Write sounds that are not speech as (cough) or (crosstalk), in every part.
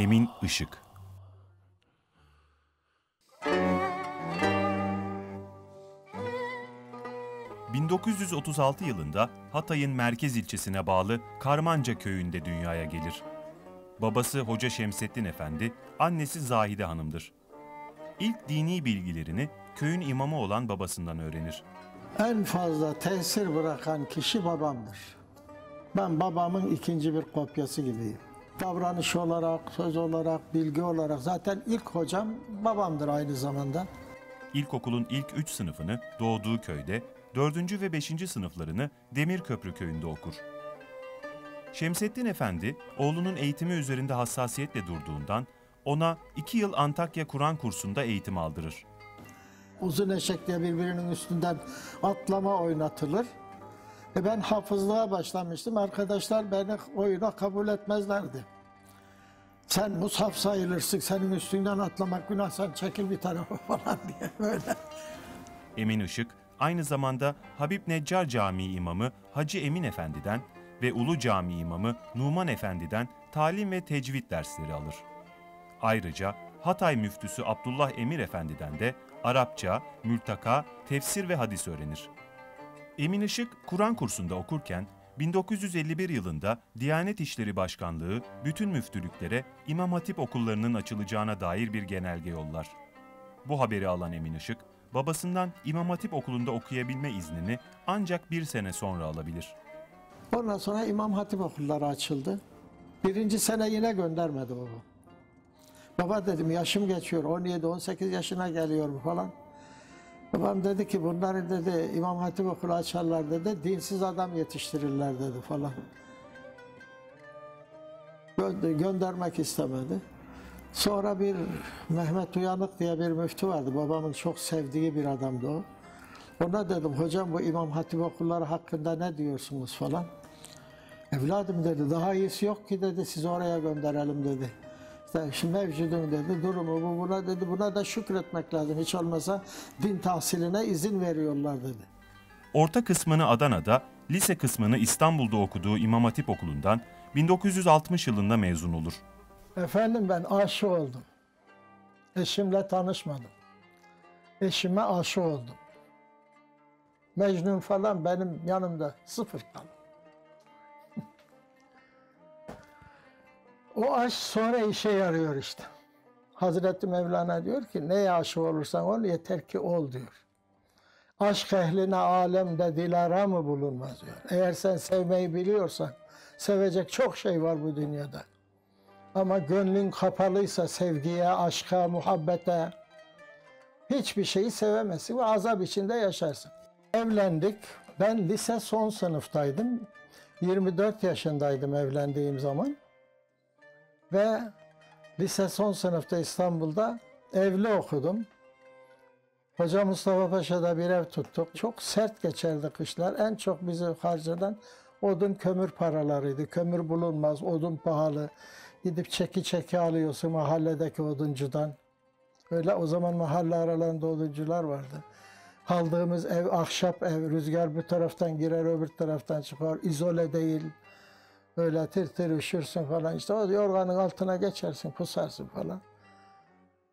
Emin Işık ...1936 yılında Hatay'ın merkez ilçesine bağlı Karmanca köyünde dünyaya gelir. Babası Hoca Şemsettin Efendi, annesi Zahide Hanım'dır. İlk dini bilgilerini köyün imamı olan babasından öğrenir. En fazla tesir bırakan kişi babamdır. Ben babamın ikinci bir kopyası gibiyim. Davranış olarak, söz olarak, bilgi olarak zaten ilk hocam babamdır aynı zamanda. İlkokulun ilk üç sınıfını doğduğu köyde, dördüncü ve beşinci sınıflarını Demirköprü köyünde okur. Şemsettin Efendi, oğlunun eğitimi üzerinde hassasiyetle durduğundan ona iki yıl Antakya Kur'an kursunda eğitim aldırır. Uzun eşek diye birbirinin üstünden atlama oynatılır. E ben hafızlığa başlamıştım. Arkadaşlar beni oyuna kabul etmezlerdi. Sen mushaf sayılırsın, senin üstünden atlamak günah, sen çekil bir tarafa (laughs) falan diye böyle. Emin Işık, aynı zamanda Habib Neccar Camii imamı Hacı Emin Efendi'den ve Ulu Cami imamı Numan Efendi'den talim ve tecvid dersleri alır. Ayrıca Hatay müftüsü Abdullah Emir Efendi'den de Arapça, mültaka, tefsir ve hadis öğrenir. Emin Işık, Kur'an kursunda okurken 1951 yılında Diyanet İşleri Başkanlığı bütün müftülüklere İmam Hatip okullarının açılacağına dair bir genelge yollar. Bu haberi alan Emin Işık, babasından İmam Hatip okulunda okuyabilme iznini ancak bir sene sonra alabilir. Ondan sonra İmam Hatip okulları açıldı. Birinci sene yine göndermedi baba. Baba dedim yaşım geçiyor 17-18 yaşına geliyorum falan. Babam dedi ki bunları dedi İmam Hatip okulu açarlar dedi dinsiz adam yetiştirirler dedi falan. Gö- göndermek istemedi. Sonra bir Mehmet Uyanık diye bir müftü vardı. Babamın çok sevdiği bir adamdı o. Ona dedim hocam bu İmam Hatip okulları hakkında ne diyorsunuz falan. Evladım dedi daha iyisi yok ki dedi sizi oraya gönderelim dedi. Mevcudun dedi durumu bu buna dedi buna da şükretmek lazım. Hiç olmasa din tahsiline izin veriyorlar dedi. Orta kısmını Adana'da, lise kısmını İstanbul'da okuduğu İmam Hatip Okulu'ndan 1960 yılında mezun olur. Efendim ben aşı oldum. Eşimle tanışmadım. Eşime aşı oldum. Mecnun falan benim yanımda sıfır kaldı. O aşk sonra işe yarıyor işte. Hazreti Mevlana diyor ki neye aşık olursan ol yeter ki ol diyor. Aşk ehline alemde dilara mı bulunmaz diyor. Eğer sen sevmeyi biliyorsan sevecek çok şey var bu dünyada. Ama gönlün kapalıysa sevgiye, aşka, muhabbete hiçbir şeyi sevemezsin ve azap içinde yaşarsın. Evlendik. Ben lise son sınıftaydım. 24 yaşındaydım evlendiğim zaman. Ve lise son sınıfta İstanbul'da evli okudum. Hoca Mustafa Paşa'da bir ev tuttuk. Çok sert geçerdi kışlar. En çok bizi harcadan odun kömür paralarıydı. Kömür bulunmaz, odun pahalı. Gidip çeki çeki alıyorsun mahalledeki oduncudan. Öyle o zaman mahalle aralarında oduncular vardı. Kaldığımız ev ahşap ev, rüzgar bu taraftan girer öbür taraftan çıkar. İzole değil. Öyle tir tir üşürsün falan. İşte o yorganın altına geçersin, pusarsın falan.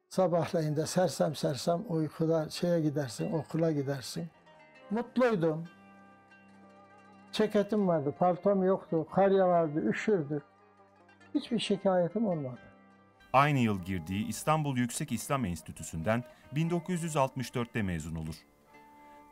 Sabahleyin de sersem sersem uykuda şeye gidersin, okula gidersin. Mutluydum. Ceketim vardı, paltom yoktu, kar yağardı, üşürdü. Hiçbir şikayetim olmadı. Aynı yıl girdiği İstanbul Yüksek İslam Enstitüsü'nden 1964'te mezun olur.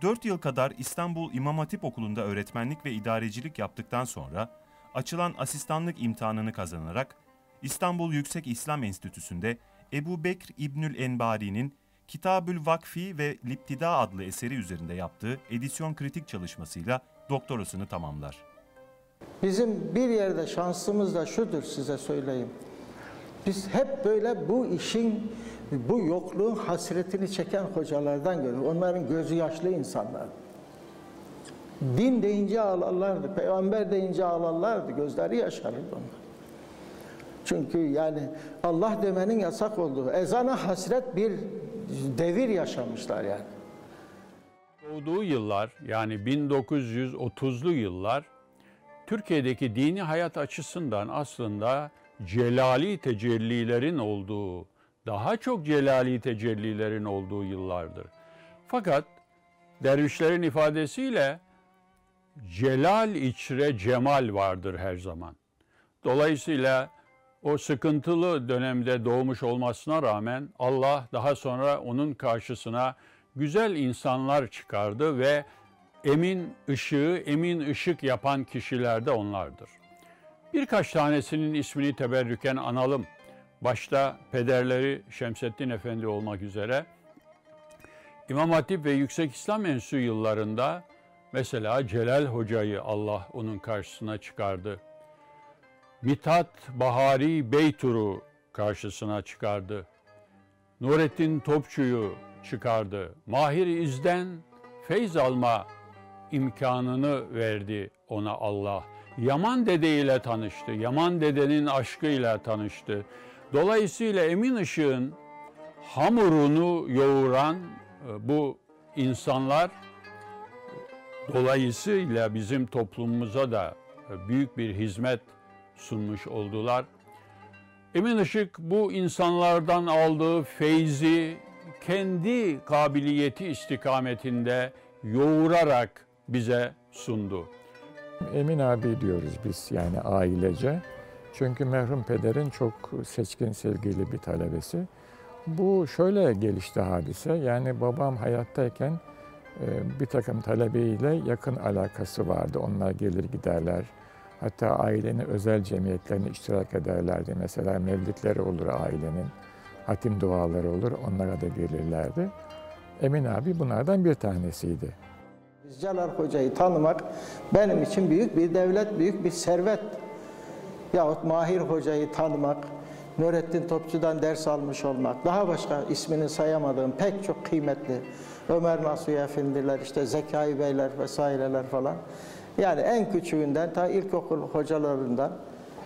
4 yıl kadar İstanbul İmam Hatip Okulu'nda öğretmenlik ve idarecilik yaptıktan sonra açılan asistanlık imtihanını kazanarak İstanbul Yüksek İslam Enstitüsü'nde Ebu Bekr İbnül Enbari'nin Kitabül Vakfi ve Liptida adlı eseri üzerinde yaptığı edisyon kritik çalışmasıyla doktorasını tamamlar. Bizim bir yerde şansımız da şudur size söyleyeyim. Biz hep böyle bu işin, bu yokluğun hasretini çeken hocalardan görüyoruz. Onların gözü yaşlı insanlar. Din deyince ağlarlardı, peygamber deyince ağlarlardı, gözleri yaşarırdı onlar. Çünkü yani Allah demenin yasak olduğu, ezana hasret bir devir yaşamışlar yani. Doğduğu yıllar yani 1930'lu yıllar Türkiye'deki dini hayat açısından aslında celali tecellilerin olduğu, daha çok celali tecellilerin olduğu yıllardır. Fakat dervişlerin ifadesiyle celal içre cemal vardır her zaman. Dolayısıyla o sıkıntılı dönemde doğmuş olmasına rağmen Allah daha sonra onun karşısına güzel insanlar çıkardı ve emin ışığı, emin ışık yapan kişiler de onlardır. Birkaç tanesinin ismini teberrüken analım. Başta pederleri Şemsettin Efendi olmak üzere İmam Hatip ve Yüksek İslam Enstitüsü yıllarında mesela Celal Hoca'yı Allah onun karşısına çıkardı. Mithat Bahari Beytur'u karşısına çıkardı. Nurettin Topçu'yu çıkardı. Mahir İz'den feyz alma imkanını verdi ona Allah. Yaman Dede ile tanıştı. Yaman Dede'nin aşkıyla tanıştı. Dolayısıyla Emin Işık'ın hamurunu yoğuran e, bu insanlar dolayısıyla bizim toplumumuza da e, büyük bir hizmet sunmuş oldular. Emin Işık bu insanlardan aldığı feyzi kendi kabiliyeti istikametinde yoğurarak bize sundu. Emin abi diyoruz biz yani ailece. Çünkü merhum pederin çok seçkin sevgili bir talebesi. Bu şöyle gelişti hadise. Yani babam hayattayken bir takım talebeyle yakın alakası vardı. Onlar gelir giderler. Hatta ailenin özel cemiyetlerine iştirak ederlerdi. Mesela mevlitleri olur ailenin, hatim duaları olur, onlara da gelirlerdi. Emin abi bunlardan bir tanesiydi. Celal Hoca'yı tanımak benim için büyük bir devlet, büyük bir servet. Yahut Mahir Hoca'yı tanımak, Nurettin Topçu'dan ders almış olmak, daha başka ismini sayamadığım pek çok kıymetli Ömer Nasuhi Efendiler, işte Zekai Beyler vesaireler falan. Yani en küçüğünden ta ilkokul hocalarından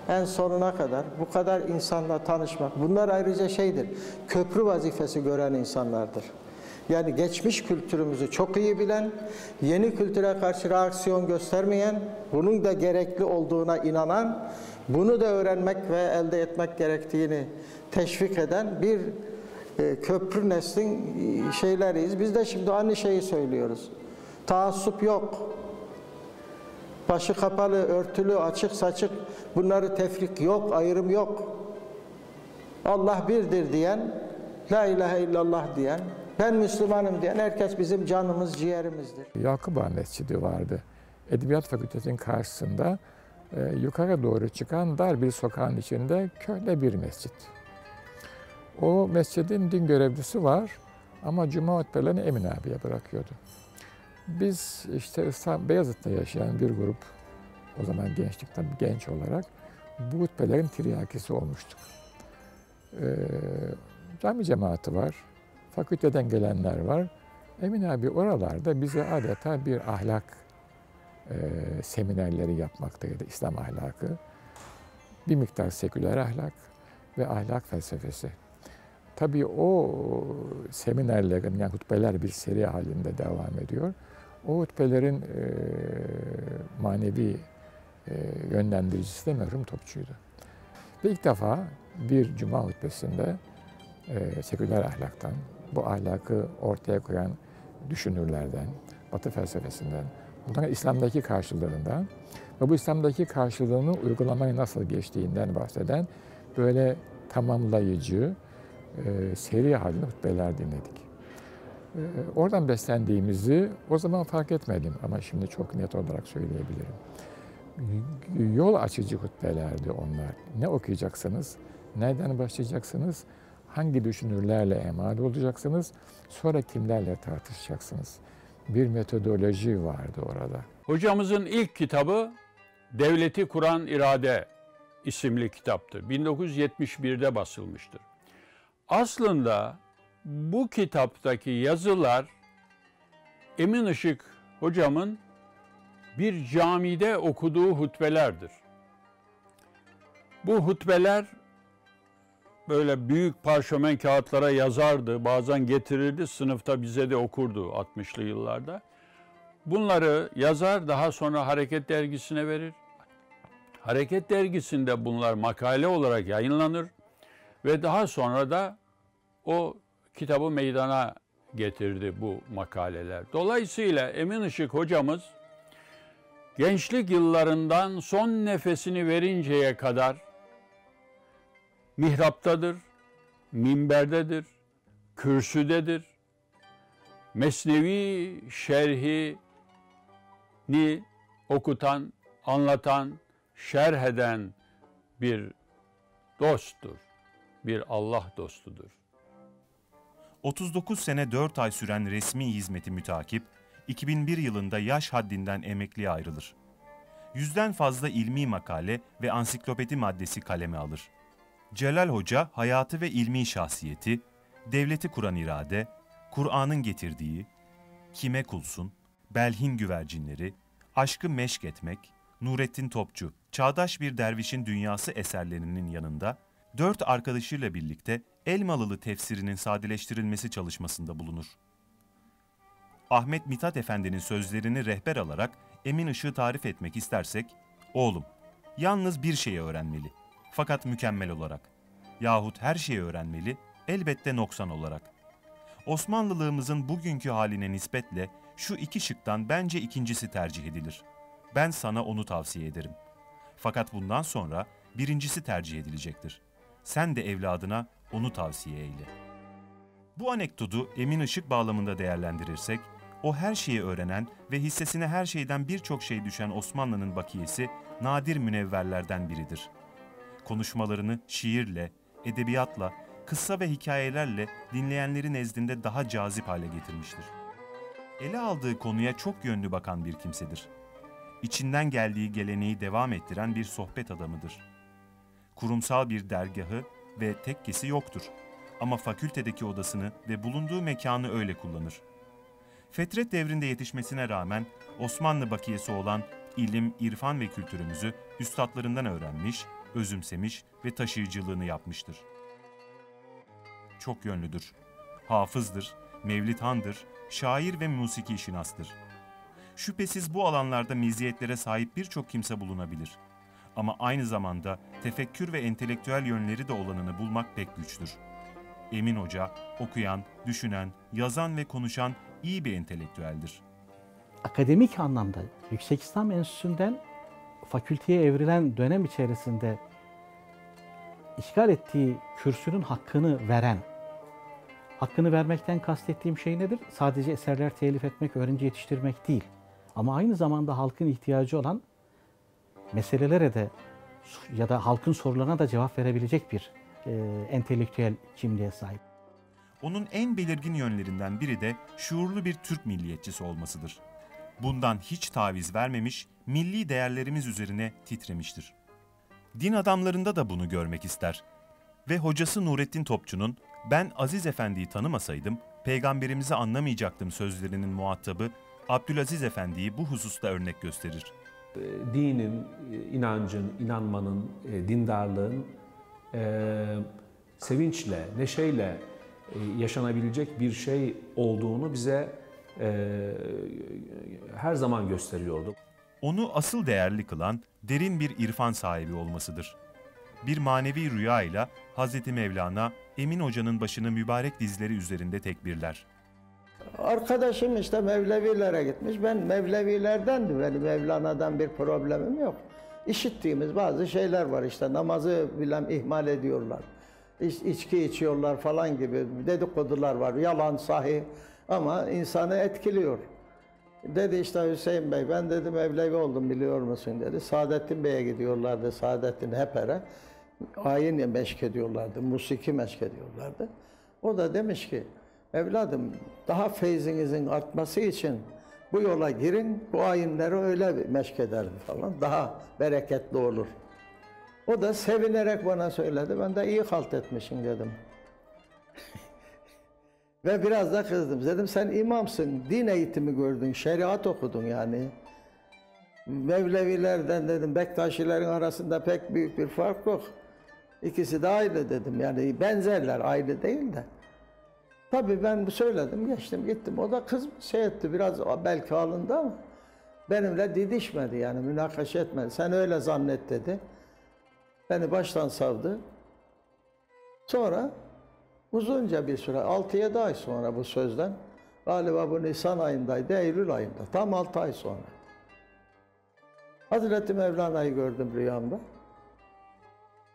en sonuna kadar bu kadar insanla tanışmak. Bunlar ayrıca şeydir, köprü vazifesi gören insanlardır. Yani geçmiş kültürümüzü çok iyi bilen, yeni kültüre karşı reaksiyon göstermeyen, bunun da gerekli olduğuna inanan, bunu da öğrenmek ve elde etmek gerektiğini teşvik eden bir e, köprü neslin e, şeyleriyiz. Biz de şimdi aynı şeyi söylüyoruz. Taassup yok. Başı kapalı, örtülü, açık saçık bunları tefrik yok, ayrım yok. Allah birdir diyen, La ilahe illallah diyen, ben Müslümanım diyen herkes bizim canımız, ciğerimizdir. Yakuba Mescidi vardı. Edebiyat Fakültesi'nin karşısında e, yukarı doğru çıkan dar bir sokağın içinde köhne bir mescit. O mescidin din görevlisi var ama cuma hutbelerini Emin abiye bırakıyordu. Biz işte İstanbul, Beyazıt'ta yaşayan bir grup, o zaman gençlikten genç olarak bu hutbelerin tiryakisi olmuştuk. Ee, cami cemaati var, fakülteden gelenler var. Emin abi oralarda bize adeta bir ahlak e, seminerleri yapmaktaydı, İslam ahlakı. Bir miktar seküler ahlak ve ahlak felsefesi. Tabii o seminerlerin, yani hutbeler bir seri halinde devam ediyor. O hutbelerin e, manevi e, yönlendiricisi de merhum Topçu'ydu. Ve ilk defa bir cuma hutbesinde e, seküler ahlaktan, bu ahlakı ortaya koyan düşünürlerden, Batı felsefesinden, bunların İslam'daki karşılığından ve bu İslam'daki karşılığını uygulamaya nasıl geçtiğinden bahseden böyle tamamlayıcı, e, seri halinde hutbeler dinledik. E, oradan beslendiğimizi o zaman fark etmedim ama şimdi çok net olarak söyleyebilirim. Yol açıcı hutbelerdi onlar. Ne okuyacaksınız, nereden başlayacaksınız, hangi düşünürlerle emal olacaksınız, sonra kimlerle tartışacaksınız. Bir metodoloji vardı orada. Hocamızın ilk kitabı Devleti Kuran İrade isimli kitaptır. 1971'de basılmıştır. Aslında bu kitaptaki yazılar Emin Işık hocamın bir camide okuduğu hutbelerdir. Bu hutbeler böyle büyük parşömen kağıtlara yazardı. Bazen getirirdi sınıfta bize de okurdu 60'lı yıllarda. Bunları yazar daha sonra Hareket Dergisi'ne verir. Hareket dergisinde bunlar makale olarak yayınlanır ve daha sonra da o kitabı meydana getirdi bu makaleler. Dolayısıyla Emin Işık hocamız gençlik yıllarından son nefesini verinceye kadar mihraptadır, minberdedir, kürsüdedir. Mesnevi şerhini okutan, anlatan, şerh eden bir dosttur. Bir Allah dostudur. 39 sene 4 ay süren resmi hizmeti mütakip, 2001 yılında yaş haddinden emekliye ayrılır. Yüzden fazla ilmi makale ve ansiklopedi maddesi kaleme alır. Celal Hoca hayatı ve ilmi şahsiyeti, devleti kuran irade, Kur'an'ın getirdiği, kime kulsun, Belhin güvercinleri, aşkı meşk etmek, Nurettin Topçu, çağdaş bir dervişin dünyası eserlerinin yanında, dört arkadaşıyla birlikte Elmalılı tefsirinin sadeleştirilmesi çalışmasında bulunur. Ahmet Mithat Efendi'nin sözlerini rehber alarak Emin Işık'ı tarif etmek istersek, oğlum, yalnız bir şeyi öğrenmeli, fakat mükemmel olarak. Yahut her şeyi öğrenmeli, elbette noksan olarak. Osmanlılığımızın bugünkü haline nispetle şu iki şıktan bence ikincisi tercih edilir. Ben sana onu tavsiye ederim. Fakat bundan sonra birincisi tercih edilecektir. Sen de evladına onu tavsiye eyle. Bu anekdotu Emin Işık bağlamında değerlendirirsek, o her şeyi öğrenen ve hissesine her şeyden birçok şey düşen Osmanlı'nın bakiyesi nadir münevverlerden biridir. Konuşmalarını şiirle, edebiyatla, kıssa ve hikayelerle dinleyenlerin nezdinde daha cazip hale getirmiştir. Ele aldığı konuya çok yönlü bakan bir kimsedir. İçinden geldiği geleneği devam ettiren bir sohbet adamıdır. Kurumsal bir dergahı ve tekkesi yoktur ama fakültedeki odasını ve bulunduğu mekanı öyle kullanır. Fetret devrinde yetişmesine rağmen Osmanlı bakiyesi olan ilim, irfan ve kültürümüzü üstadlarından öğrenmiş, özümsemiş ve taşıyıcılığını yapmıştır. Çok yönlüdür. Hafızdır, mevlidhandır, şair ve musiki şinastır. Şüphesiz bu alanlarda meziyetlere sahip birçok kimse bulunabilir. Ama aynı zamanda tefekkür ve entelektüel yönleri de olanını bulmak pek güçtür. Emin Hoca, okuyan, düşünen, yazan ve konuşan iyi bir entelektüeldir. akademik anlamda Yüksek İslam Enstitüsü'nden fakülteye evrilen dönem içerisinde işgal ettiği kürsünün hakkını veren, hakkını vermekten kastettiğim şey nedir? Sadece eserler telif etmek, öğrenci yetiştirmek değil. Ama aynı zamanda halkın ihtiyacı olan meselelere de ya da halkın sorularına da cevap verebilecek bir e, entelektüel kimliğe sahip. Onun en belirgin yönlerinden biri de şuurlu bir Türk milliyetçisi olmasıdır. Bundan hiç taviz vermemiş, milli değerlerimiz üzerine titremiştir. Din adamlarında da bunu görmek ister. Ve hocası Nurettin Topçu'nun ben Aziz Efendi'yi tanımasaydım, peygamberimizi anlamayacaktım sözlerinin muhatabı Abdülaziz Efendi'yi bu hususta örnek gösterir. dinin, inancın, inanmanın, e, dindarlığın e, sevinçle, neşeyle e, yaşanabilecek bir şey olduğunu bize e, her zaman gösteriyordu. Onu asıl değerli kılan derin bir irfan sahibi olmasıdır. Bir manevi rüyayla Hz. Mevlana Emin Hoca'nın başını mübarek dizleri üzerinde tekbirler. Arkadaşım işte Mevlevilere gitmiş. Ben Mevlevilerdendim. Benim Mevlana'dan bir problemim yok. İşittiğimiz bazı şeyler var işte. Namazı bilem ihmal ediyorlar. İç, içki içiyorlar falan gibi dedikodular var. Yalan, sahi ama insanı etkiliyor. Dedi işte Hüseyin Bey, ben dedi Mevlevi oldum biliyor musun dedi. Saadettin Bey'e gidiyorlardı, Saadettin Heper'e. Ayin meşk ediyorlardı, musiki meşk ediyorlardı. O da demiş ki, evladım daha feyzinizin artması için bu yola girin, bu ayinleri öyle meşk ederim falan. Daha bereketli olur. O da sevinerek bana söyledi. Ben de iyi halt etmişsin dedim. Ve biraz da kızdım. Dedim sen imamsın, din eğitimi gördün, şeriat okudun yani. Mevlevilerden dedim, Bektaşilerin arasında pek büyük bir fark yok. İkisi de aynı dedim. Yani benzerler, aynı değil de. Tabii ben söyledim, geçtim, gittim. O da kız şey etti, biraz belki alındı ama Benimle didişmedi yani münakaşa etmedi. Sen öyle zannet dedi. Beni baştan savdı. Sonra uzunca bir süre, 6-7 ay sonra bu sözden, galiba bu Nisan ayındaydı, Eylül ayında, tam 6 ay sonra. Hazreti Mevlana'yı gördüm rüyamda.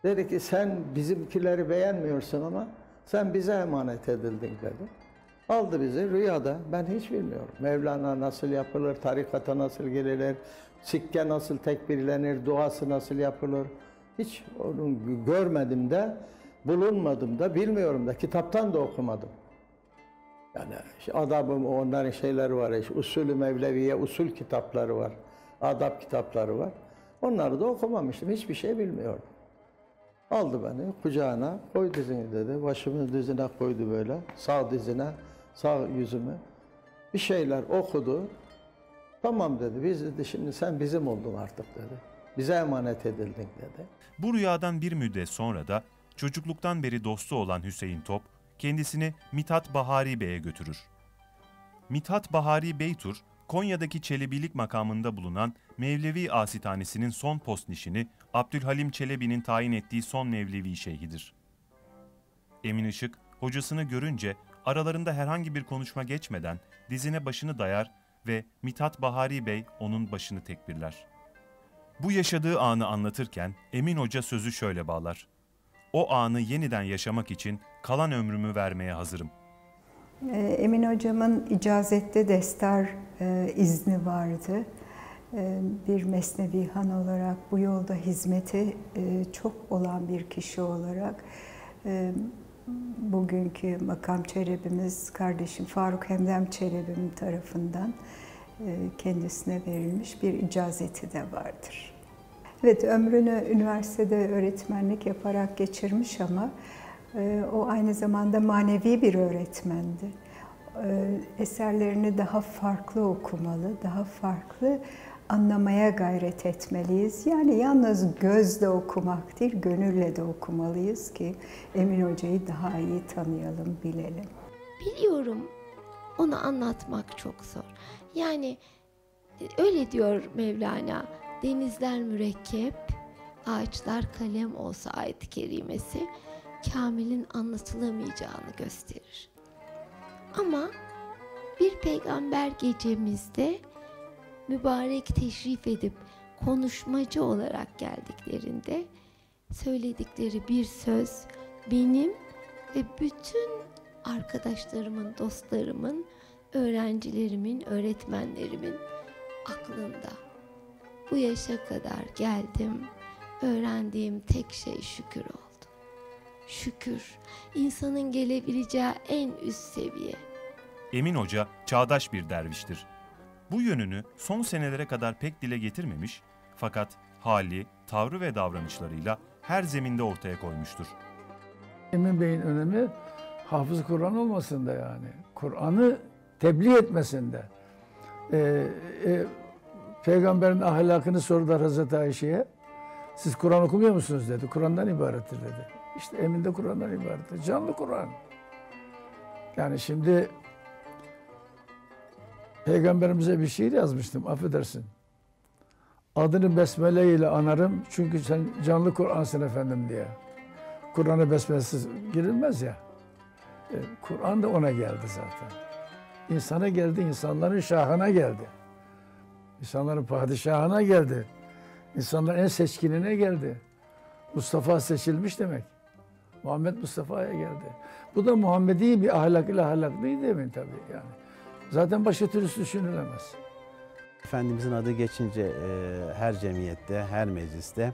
Dedi ki sen bizimkileri beğenmiyorsun ama sen bize emanet edildin dedi. Aldı bizi rüyada. Ben hiç bilmiyorum. Mevlana nasıl yapılır, tarikata nasıl girilir, sikke nasıl tekbirlenir, duası nasıl yapılır. Hiç onu görmedim de, bulunmadım da, bilmiyorum da, kitaptan da okumadım. Yani işte adabım onların şeyleri var, işte usulü Mevleviye usul kitapları var, adab kitapları var. Onları da okumamıştım, hiçbir şey bilmiyordum. Aldı beni kucağına, koy dizini dedi. Başımı dizine koydu böyle, sağ dizine, sağ yüzüme. Bir şeyler okudu. Tamam dedi, biz dedi şimdi sen bizim oldun artık dedi. Bize emanet edildin dedi. Bu rüyadan bir müddet sonra da çocukluktan beri dostu olan Hüseyin Top kendisini Mithat Bahari Bey'e götürür. Mithat Bahari Beytur, Konya'daki Çelebilik makamında bulunan Mevlevi Asitanesinin son postnişini Abdülhalim Çelebi'nin tayin ettiği son Mevlevi şeyhidir. Emin Işık, hocasını görünce aralarında herhangi bir konuşma geçmeden dizine başını dayar ve Mithat Bahari Bey onun başını tekbirler. Bu yaşadığı anı anlatırken Emin Hoca sözü şöyle bağlar. O anı yeniden yaşamak için kalan ömrümü vermeye hazırım. Ee, Emin hocamın icazette destar e, izni vardı. E, bir Mesnevi Han olarak bu yolda hizmeti e, çok olan bir kişi olarak e, bugünkü makam çerebimiz kardeşim Faruk Hemdem Çelebi'nin tarafından kendisine verilmiş bir icazeti de vardır. Evet, ömrünü üniversitede öğretmenlik yaparak geçirmiş ama e, o aynı zamanda manevi bir öğretmendi. E, Eserlerini daha farklı okumalı, daha farklı anlamaya gayret etmeliyiz. Yani yalnız gözle okumak değil, gönülle de okumalıyız ki Emin Hoca'yı daha iyi tanıyalım, bilelim. Biliyorum onu anlatmak çok zor. Yani e, öyle diyor Mevlana. Denizler mürekkep, ağaçlar kalem olsa ayet-i kerimesi Kamil'in anlatılamayacağını gösterir. Ama bir peygamber gecemizde mübarek teşrif edip konuşmacı olarak geldiklerinde söyledikleri bir söz benim ve bütün arkadaşlarımın, dostlarımın, öğrencilerimin, öğretmenlerimin aklında. Bu yaşa kadar geldim, öğrendiğim tek şey şükür oldu. Şükür, insanın gelebileceği en üst seviye. Emin Hoca çağdaş bir derviştir. Bu yönünü son senelere kadar pek dile getirmemiş fakat hali, tavrı ve davranışlarıyla her zeminde ortaya koymuştur. Emin Bey'in önemi hafız Kur'an olmasında yani. Kur'an'ı tebliğ etmesinde. Ee, e, peygamberin ahlakını sordular Hazreti Ayşe'ye. Siz Kur'an okumuyor musunuz dedi. Kur'an'dan ibarettir dedi. İşte Emin de Kur'an'dan ibarettir. Canlı Kur'an. Yani şimdi Peygamberimize bir şiir yazmıştım, affedersin. Adını besmele ile anarım çünkü sen canlı Kur'ansın efendim diye. Kur'an'a besmelesiz girilmez ya. E, Kur'an da ona geldi zaten. İnsana geldi, insanların şahına geldi. İnsanların padişahına geldi. İnsanların en seçkinine geldi. Mustafa seçilmiş demek. Muhammed Mustafa'ya geldi. Bu da Muhammedi bir ahlak ile ahlaklıydı demin tabii yani. Zaten başka türlüsü düşünülemez. Efendimizin adı geçince e, her cemiyette, her mecliste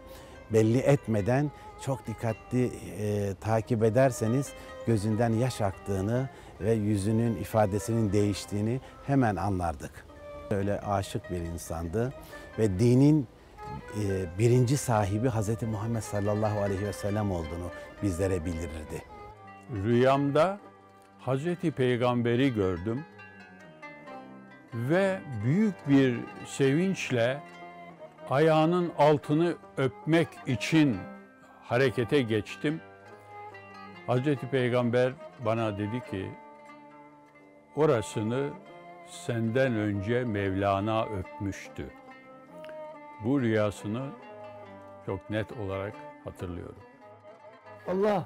belli etmeden çok dikkatli e, takip ederseniz gözünden yaş aktığını ve yüzünün ifadesinin değiştiğini hemen anlardık. Öyle aşık bir insandı ve dinin e, birinci sahibi Hz. Muhammed sallallahu aleyhi ve sellem olduğunu bizlere bildirirdi. Rüyamda Hazreti Peygamber'i gördüm ve büyük bir sevinçle ayağının altını öpmek için harekete geçtim. Hazreti Peygamber bana dedi ki orasını senden önce Mevlana öpmüştü. Bu rüyasını çok net olarak hatırlıyorum. Allah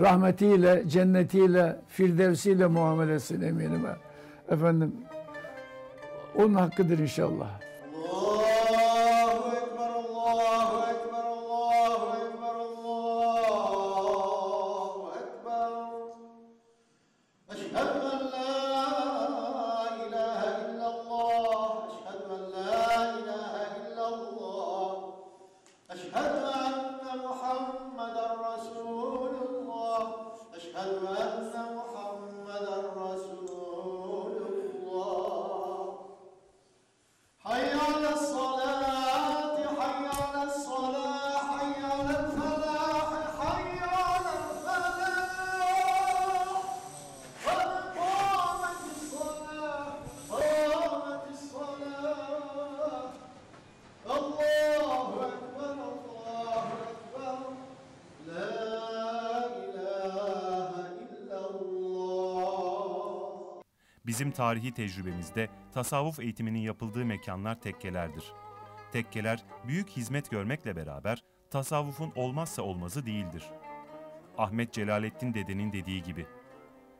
rahmetiyle, cennetiyle, firdevsiyle muamele etsin eminime. Efendim, onun hakkıdır inşallah. Bizim tarihi tecrübemizde tasavvuf eğitiminin yapıldığı mekanlar tekkelerdir. Tekkeler büyük hizmet görmekle beraber tasavvufun olmazsa olmazı değildir. Ahmet Celalettin dedenin dediği gibi,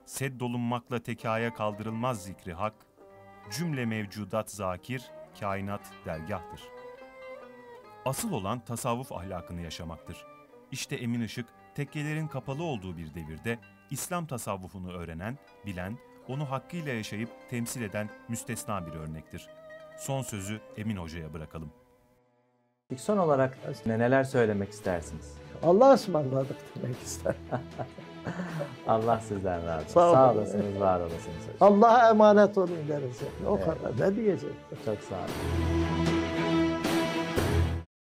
Sed dolunmakla tekaya kaldırılmaz zikri hak, cümle mevcudat zakir, kainat dergahtır. Asıl olan tasavvuf ahlakını yaşamaktır. İşte Emin Işık, tekkelerin kapalı olduğu bir devirde İslam tasavvufunu öğrenen, bilen, onu hakkıyla yaşayıp temsil eden müstesna bir örnektir. Son sözü Emin Hoca'ya bırakalım. Son olarak neler söylemek istersiniz? Allah ısmarladık demek ister. (laughs) Allah sizden razı olsun. Sağ olun. Sağ olasınız, var olasınız. Allah'a emanet olun deriz. O kadar. Ne diyecek? Çok sağ olun.